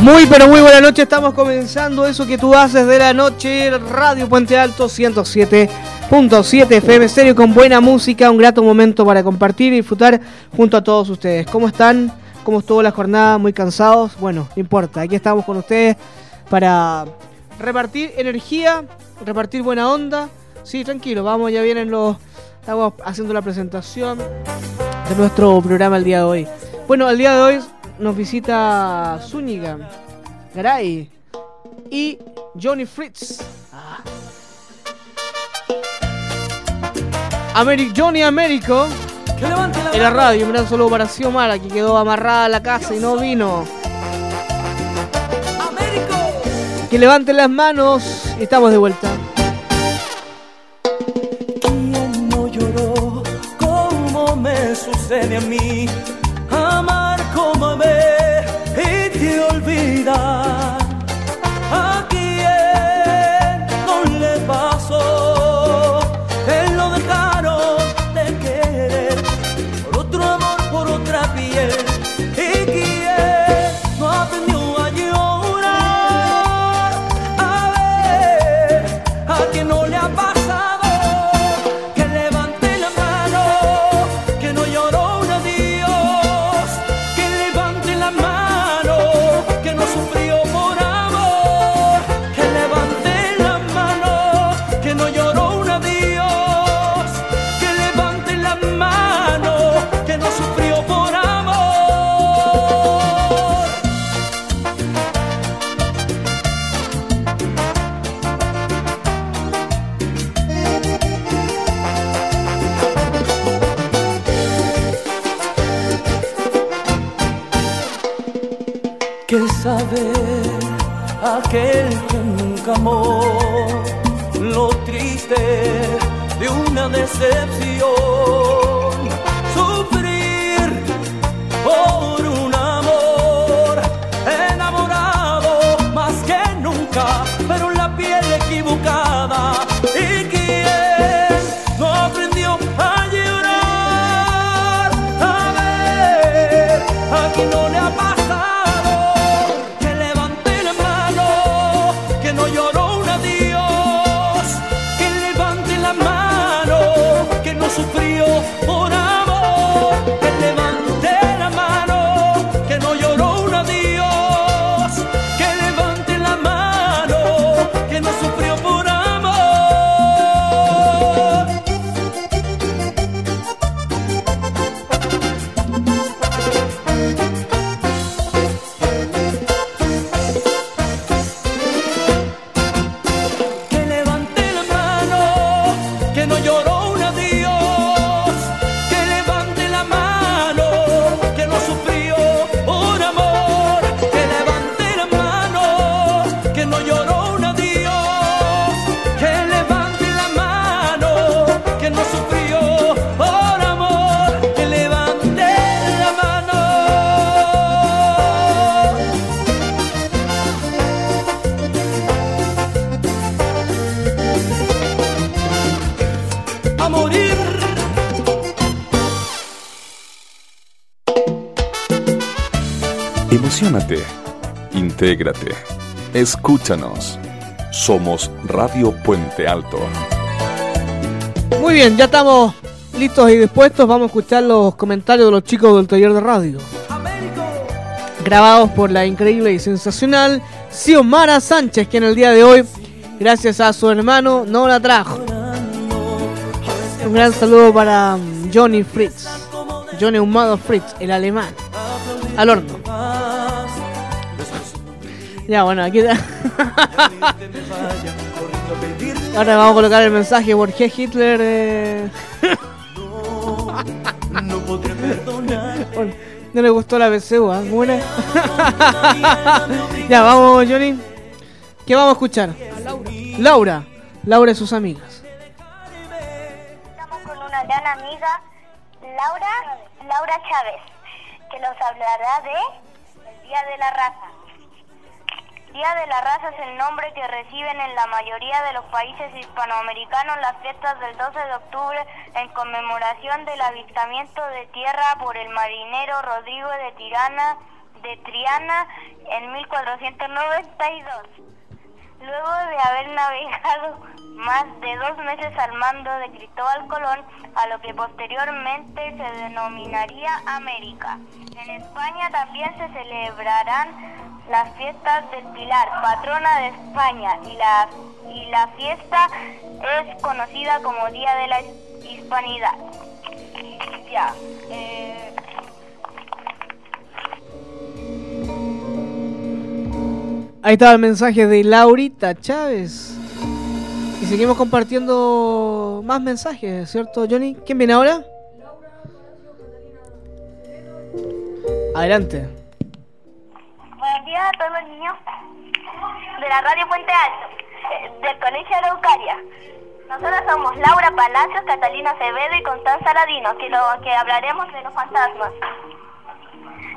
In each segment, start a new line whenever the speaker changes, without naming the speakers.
Muy pero muy buena noche, estamos comenzando eso que tú haces de la noche, Radio Puente Alto 107.7 FM Stereo con buena música, un grato momento para compartir y disfrutar junto a todos ustedes. ¿Cómo están? ¿Cómo estuvo la jornada? ¿Muy cansados? Bueno, no importa, aquí estamos con ustedes para repartir energía, repartir buena onda. Sí, tranquilo, vamos, ya vienen los... Estamos haciendo la presentación de nuestro programa el día de hoy. Bueno, el día de hoy nos visita Zúñiga, Garay y Johnny Fritz. Ah. Johnny Américo en la radio. Un gran saludo para Xiomara que quedó amarrada a la casa y no vino. Que levanten las manos y estamos de vuelta.
¿Quién no lloró como me sucede a mí? Amar como aquel que nunca amó. Lo triste de una decepción
Emocionate, intégrate, escúchanos. Somos Radio Puente Alto.
Muy bien, ya estamos listos y dispuestos. Vamos a escuchar los comentarios de los chicos del taller de radio. Grabados por la increíble y sensacional Xiomara Sánchez, que en el día de hoy, gracias a su hermano, no la trajo. Un gran saludo para Johnny Fritz. Johnny Humado Fritz, el alemán. Al horno. Ya, bueno, aquí está. Ahora vamos a colocar el mensaje por qué Hitler. eh,
No podré perdonar.
No le gustó la PCU. Buena. ya, vamos, Johnny. ¿Qué vamos a escuchar? Laura. Laura y sus amigas.
Estamos con una gran amiga, Laura, Laura Chávez, que nos hablará de el Día de la Raza. Día de la Raza es el nombre que reciben en la mayoría de los países hispanoamericanos las fiestas del 12 de octubre en conmemoración del avistamiento de tierra por el marinero Rodrigo de Tirana de Triana en 1492. Luego de haber navegado más de dos meses al mando de Cristóbal Colón, a lo que posteriormente se denominaría América. En España también se celebrarán las fiestas del Pilar, patrona de España, y la, y la fiesta es conocida como Día de la Hispanidad. Ya. Eh,
Ahí estaba el mensaje de Laurita Chávez. Y seguimos compartiendo más mensajes, ¿cierto, Johnny? ¿Quién viene ahora? Adelante.
A todos los niños de la Radio Puente Alto, del Colegio Araucaria. Nosotros somos Laura Palacios, Catalina Acevedo y Constanza Ladino, que, lo, que hablaremos de los fantasmas.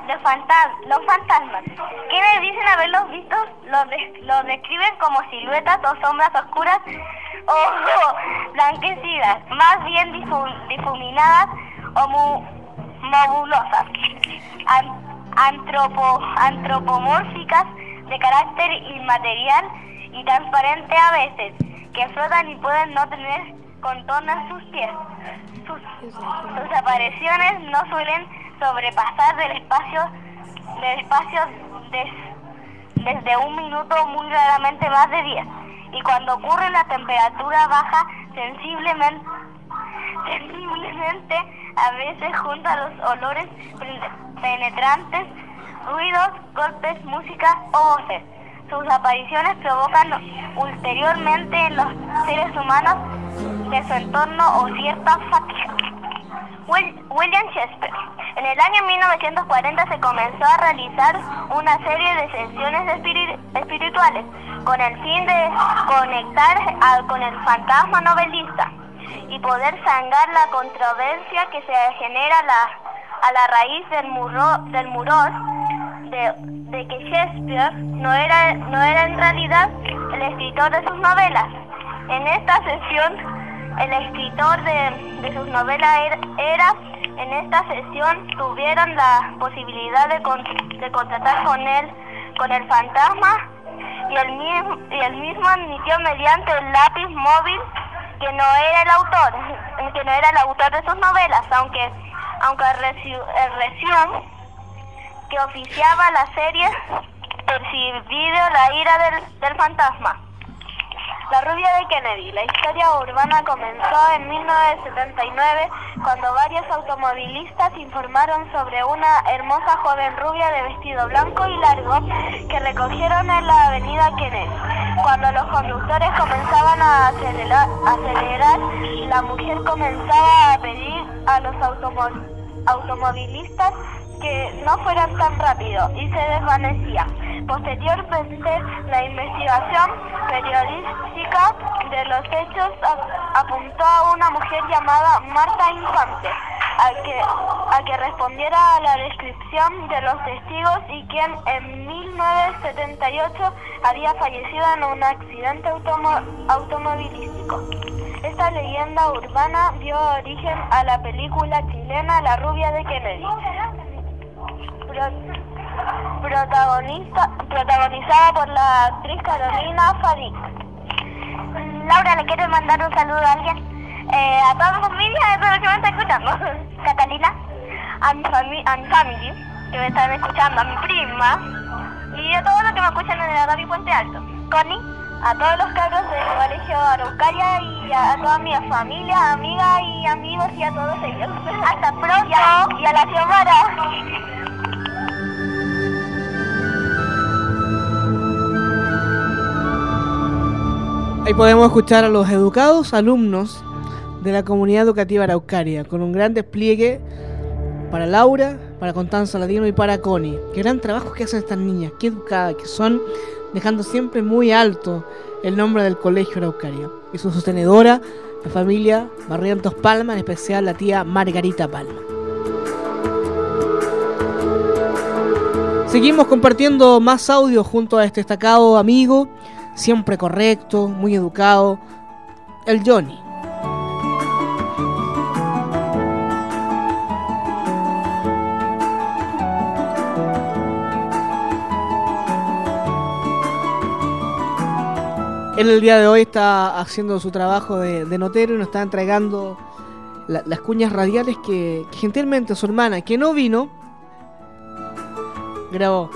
Los, fantas los fantasmas. Quienes dicen haberlos visto los, los describen como siluetas o sombras oscuras o blanquecidas, más bien difu difuminadas o mu nebulosas, antropo antropomórficas de carácter inmaterial y transparente a veces, que flotan y pueden no tener contorno en sus pies. Sus, sus apariciones no suelen sobrepasar del espacio del espacio des, desde un minuto muy raramente más de 10 y cuando ocurre la temperatura baja sensiblemente sensiblemente a veces junto a los olores penetrantes ruidos golpes música o voces. Sus apariciones provocan ulteriormente en los seres humanos de su entorno o cierta fatiga. William Shakespeare. En el año 1940 se comenzó a realizar una serie de sesiones espirituales con el fin de conectar con el fantasma novelista y poder sangar la controversia que se genera a la raíz del, muro, del muro de, que Shakespeare no era, no era en realidad el escritor de sus novelas. En esta sesión el escritor de, de sus novelas era, en esta sesión tuvieron la posibilidad de, de contratar con él, con el fantasma y el, y el mismo admitió mediante el lápiz móvil que no era el autor, que no era el autor de sus novelas, aunque aunque el, recién que oficiaba la serie percibido la ira del, del fantasma. La rubia de Kennedy. La historia urbana comenzó en 1979 cuando varios automovilistas informaron sobre una hermosa joven rubia de vestido blanco y largo que recogieron en la avenida Kennedy. Cuando los conductores comenzaban a acelerar, la mujer comenzaba a pedir a los automovilistas que no fueran tan rápido y se desvanecía. Posteriormente, la investigación periodística de los hechos apuntó a una mujer llamada Marta Infante, a que, a que respondiera a la descripción de los testigos y quien en 1978 había fallecido en un accidente automovilístico. Esta leyenda urbana dio origen a la película chilena La rubia de Kennedy protagonista, protagonizada por la actriz Carolina Fadik. Laura, ¿le quieres mandar un saludo a alguien? Eh, a toda mi familia, a todos los que me están escuchando. Catalina, a mi, fami a mi family, que me están escuchando, a mi prima, y a todos los que me escuchan en la radio Puente Alto. Connie, a todos los cabros del colegio Araucaria y a, toda mi familia, amigas y amigos y a todos ellos. Hasta pronto y a la Xiomara.
Ahí podemos escuchar a los educados alumnos de la comunidad educativa araucaria, con un gran despliegue para Laura, para Constanza Ladino y para Connie. Qué gran trabajo que hacen estas niñas, qué educadas que son, dejando siempre muy alto el nombre del colegio Araucaria. Y su sostenedora, la familia Barrientos Palma, en especial la tía Margarita Palma. Seguimos compartiendo más audio junto a este destacado amigo siempre correcto, muy educado, el Johnny. Él el día de hoy está haciendo su trabajo de, notero y nos está entregando las cuñas radiales que, gentilmente su hermana, que no vino, grabó.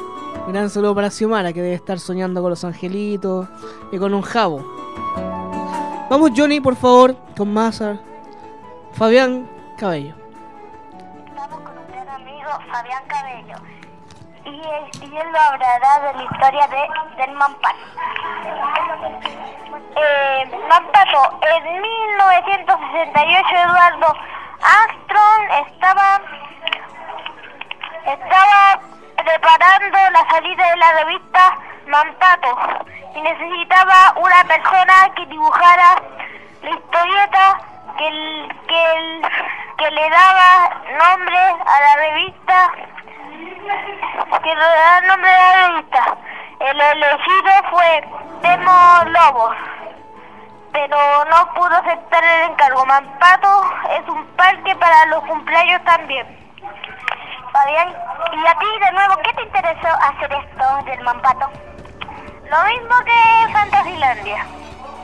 Gran saludo para Xiomara, que debe estar soñando con los angelitos y con un jabo. Vamos, Johnny, por favor, con Mazar. Fabián Cabello.
Vamos con un gran amigo, Fabián Cabello. Y él, lo hablará de la historia de, del Mampato. Eh, Mampato, en 1968 Eduardo Armstrong estaba estaba preparando la salida de la revista Mampato y necesitaba una persona que dibujara también Fabián, y a ti de nuevo, ¿qué te interesó hacer esto del Mampato? Lo mismo que Fantasilandia.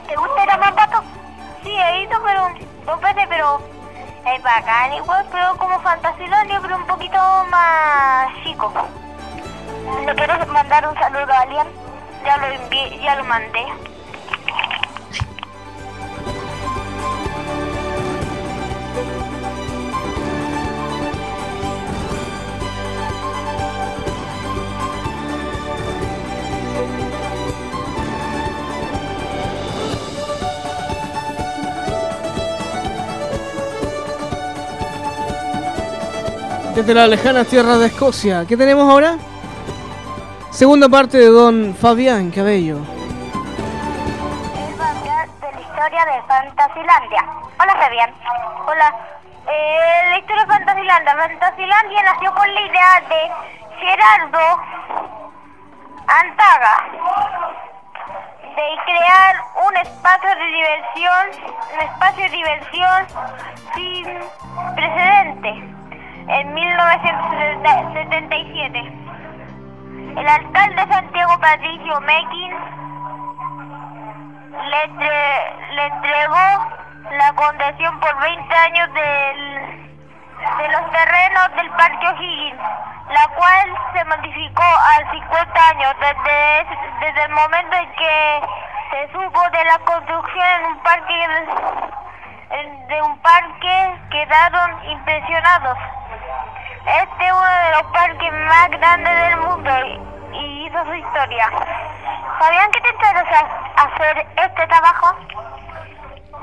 ¿Te gusta a Mampato? Sí, he ido, pero dos veces, pero es bacán igual, pero como Fantasilandia, pero un poquito más chico. ¿Le quieres mandar un saludo a alguien? Ya lo envié, ya lo mandé.
Desde la lejana tierra de Escocia. ¿Qué tenemos ahora? Segunda parte de don Fabián Cabello.
Es Fabián de la historia de Fantasilandia. Hola Fabián. Hola. Eh, la historia de Fantasilandia. Fantasilandia nació con la idea de Gerardo Antaga de crear un espacio de diversión, un espacio de diversión sin precedente en 1977. El alcalde Santiago Patricio Mequín le, entregó la concesión por 20 años de los terrenos del Parque O'Higgins, la cual se modificó a 50 años desde, desde el momento en que se supo de la construcción en un parque de un parque quedaron impresionados. Este es uno de los parques más grandes del mundo y hizo su historia. ¿Sabían que te interesa hacer este trabajo?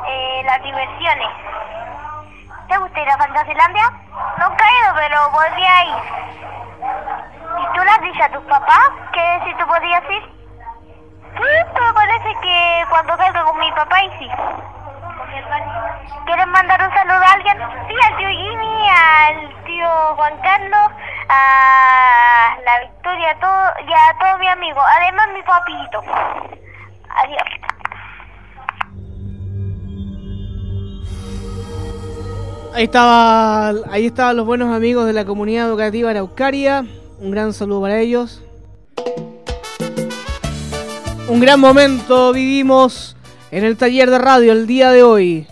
Eh, las diversiones. ¿Te gusta ir a Fantasilandia? No he ido, pero podría ir. ¿Y tú le has dicho a tus papás que si tú podías ir? Sí, pero parece que cuando salga con mi papá y sí. ¿Quieres mandar un saludo a alguien? Sí, al tío Jimmy, al tío Juan Carlos, a la Victoria todo, y a todos mis amigos. Además, mi papito. Adiós.
Ahí estaba, ahí estaban los buenos amigos de la comunidad educativa Araucaria. Un gran saludo para ellos. Un gran momento vivimos en el taller de radio el día de hoy.